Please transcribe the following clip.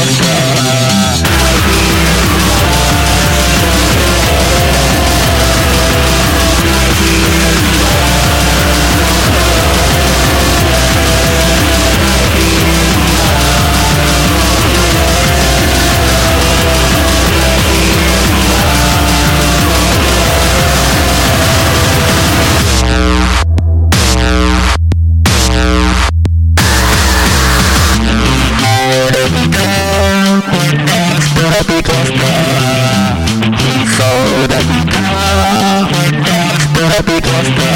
I'll lost